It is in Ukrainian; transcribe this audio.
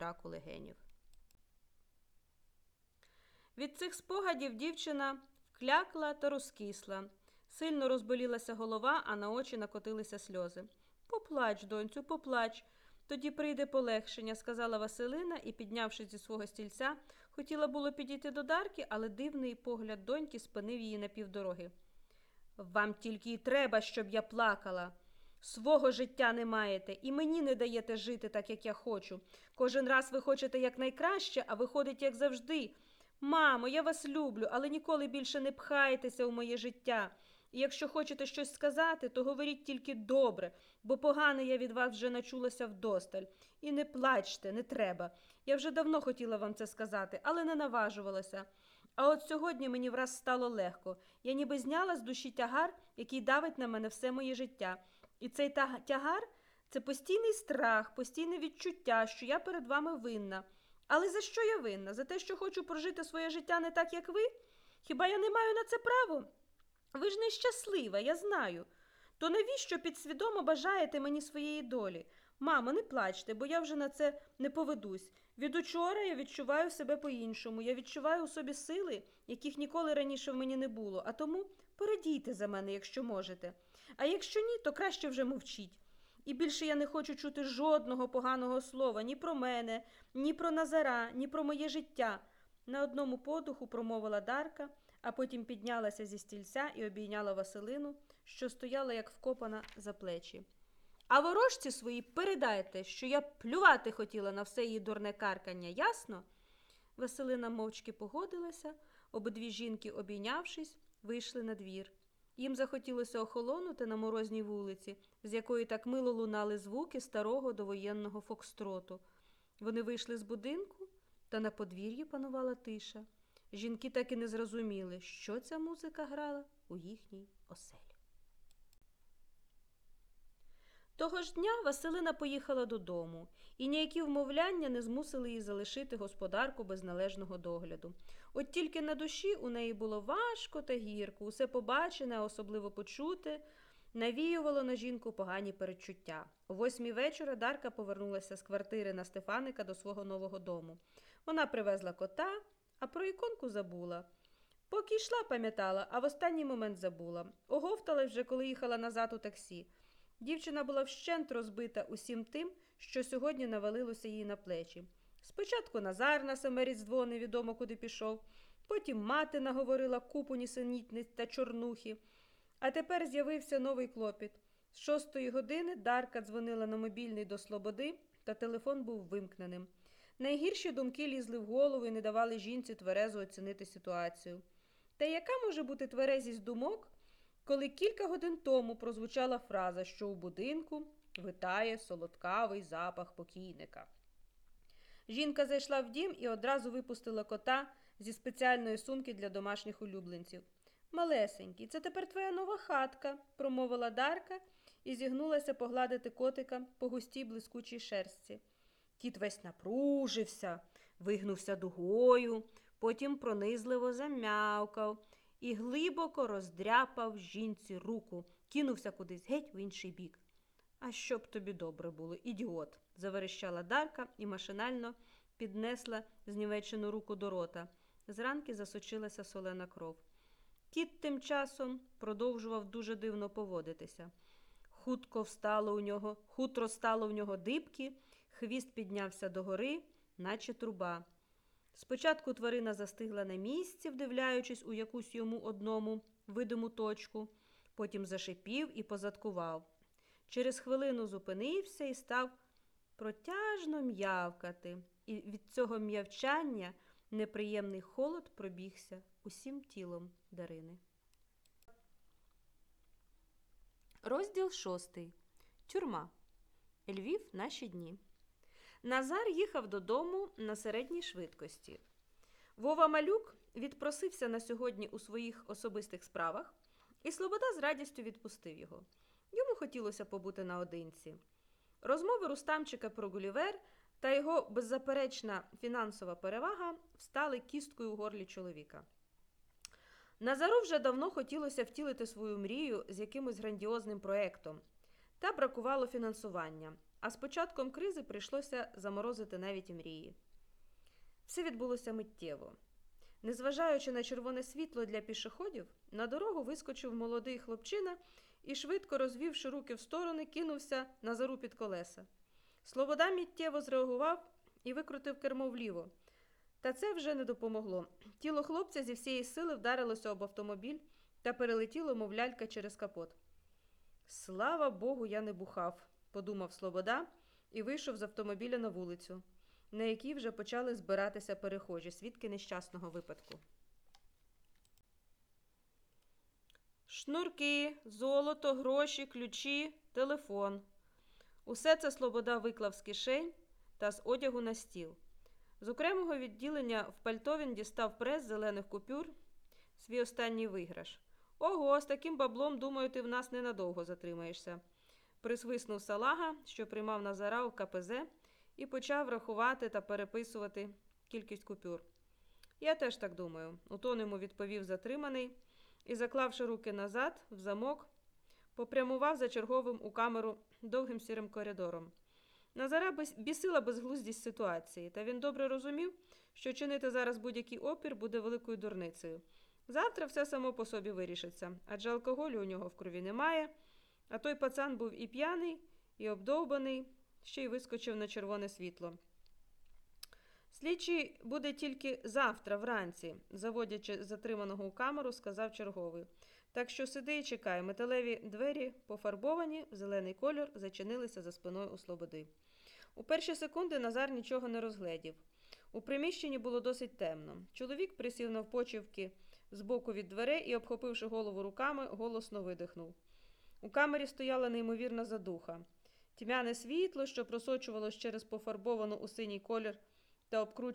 раку легенів. Від цих спогадів дівчина вклякла та розкисла. Сильно розболілася голова, а на очі накотилися сльози. Поплач, доньцю, поплач. Тоді прийде полегшення, сказала Василина і, піднявшись зі свого стільця, хотіла було підійти до Дарки, але дивний погляд доньки спинив її на півдороги. Вам тільки й треба, щоб я плакала. Свого життя не маєте, і мені не даєте жити так, як я хочу. Кожен раз ви хочете якнайкраще, а виходить, як завжди. Мамо, я вас люблю, але ніколи більше не пхайтеся у моє життя. І якщо хочете щось сказати, то говоріть тільки добре, бо погане я від вас вже начулася вдосталь. І не плачте, не треба. Я вже давно хотіла вам це сказати, але не наважувалася. А от сьогодні мені враз стало легко. Я ніби зняла з душі тягар, який давить на мене все моє життя. І цей тягар це постійний страх, постійне відчуття, що я перед вами винна. Але за що я винна? За те, що хочу прожити своє життя не так, як ви? Хіба я не маю на це право? Ви ж нещаслива, я знаю. То навіщо підсвідомо бажаєте мені своєї долі? Мамо, не плачте, бо я вже на це не поведусь. Від учора я відчуваю себе по-іншому. Я відчуваю у собі сили, яких ніколи раніше в мені не було, а тому порадійте за мене, якщо можете. А якщо ні, то краще вже мовчіть. І більше я не хочу чути жодного поганого слова ні про мене, ні про Назара, ні про моє життя. На одному подуху промовила Дарка, а потім піднялася зі стільця і обійняла Василину, що стояла як вкопана за плечі. А ворожці свої передайте, що я плювати хотіла на все її дурне каркання, ясно? Василина мовчки погодилася, обидві жінки, обійнявшись, вийшли на двір. Їм захотілося охолонути на морозній вулиці, з якої так мило лунали звуки старого довоєнного фокстроту. Вони вийшли з будинку, та на подвір'ї панувала тиша. Жінки так і не зрозуміли, що ця музика грала у їхній оселі. Того ж дня Василина поїхала додому, і ніякі вмовляння не змусили її залишити господарку без належного догляду. От тільки на душі у неї було важко та гірко, усе побачене, особливо почуте, навіювало на жінку погані передчуття. О восьмій вечора Дарка повернулася з квартири на Стефаника до свого нового дому. Вона привезла кота, а про іконку забула. Поки йшла, пам'ятала, а в останній момент забула. Оговталась вже, коли їхала назад у таксі. Дівчина була вщент розбита усім тим, що сьогодні навалилося їй на плечі. Спочатку Назар на саме різдво невідомо куди пішов, потім мати наговорила купу нісенітниць та чорнухи. А тепер з'явився новий клопіт. З шостої години Дарка дзвонила на мобільний до Слободи, та телефон був вимкненим. Найгірші думки лізли в голову і не давали жінці тверезо оцінити ситуацію. Та яка може бути тверезість думок, коли кілька годин тому прозвучала фраза, що у будинку витає солодкавий запах покійника. Жінка зайшла в дім і одразу випустила кота зі спеціальної сумки для домашніх улюбленців. Малесенький, це тепер твоя нова хатка, промовила Дарка і зігнулася погладити котика по густій блискучій шерсті. Кіт весь напружився, вигнувся дугою, потім пронизливо зам'явкав і глибоко роздряпав жінці руку, кинувся кудись геть в інший бік. А щоб тобі добре було, ідіот, заверещала Дарка і машинально піднесла знівечену руку до рота. Зранки засочилася солена кров. Кіт тим часом продовжував дуже дивно поводитися. Хутко встало у нього, хутро стало в нього дибки, хвіст піднявся догори, наче труба. Спочатку тварина застигла на місці, вдивляючись у якусь йому одному видиму точку, потім зашипів і позадкував. Через хвилину зупинився і став протяжно м'явкати, і від цього м'явчання неприємний холод пробігся усім тілом Дарини. Розділ шостий. Тюрма. Львів наші дні. Назар їхав додому на середній швидкості. Вова Малюк відпросився на сьогодні у своїх особистих справах, і Слобода з радістю відпустив його. Йому хотілося побути наодинці. Розмови Рустамчика про Гулівер та його беззаперечна фінансова перевага встали кісткою у горлі чоловіка. Назару вже давно хотілося втілити свою мрію з якимось грандіозним проєктом, та бракувало фінансування. А з початком кризи прийшлося заморозити навіть мрії. Все відбулося миттєво. Незважаючи на червоне світло для пішоходів, на дорогу вискочив молодий хлопчина і, швидко розвівши руки в сторони, кинувся на зару під колеса. Слобода миттєво зреагував і викрутив кермо вліво. Та це вже не допомогло. Тіло хлопця зі всієї сили вдарилося об автомобіль та перелетіло, мов лялька через капот. Слава Богу, я не бухав, подумав Слобода і вийшов з автомобіля на вулицю, на якій вже почали збиратися перехожі, свідки нещасного випадку. Шнурки, золото, гроші, ключі, телефон. Усе це Слобода виклав з кишень та з одягу на стіл. З окремого відділення в пальто він дістав прес зелених купюр, свій останній виграш. Ого, з таким баблом, думаю, ти в нас ненадовго затримаєшся. Присвиснув салага, що приймав Назара у КПЗ, і почав рахувати та переписувати кількість купюр. Я теж так думаю, у тон йому відповів затриманий і, заклавши руки назад, в замок, попрямував за черговим у камеру довгим сірим коридором. Назара бісила безглуздість ситуації, та він добре розумів, що чинити зараз будь-який опір буде великою дурницею. Завтра все само по собі вирішиться, адже алкоголю у нього в крові немає, а той пацан був і п'яний, і обдовбаний, ще й вискочив на червоне світло. Слідчий буде тільки завтра вранці, заводячи затриманого у камеру, сказав черговий. Так що сиди і чекай, металеві двері, пофарбовані, в зелений кольор, зачинилися за спиною у слободи. У перші секунди Назар нічого не розгледів. У приміщенні було досить темно. Чоловік присів навпочівки збоку від дверей і, обхопивши голову руками, голосно видихнув. У камері стояла неймовірна задуха. Тьмяне світло, що просочувалось через пофарбовану у синій колір та обкручену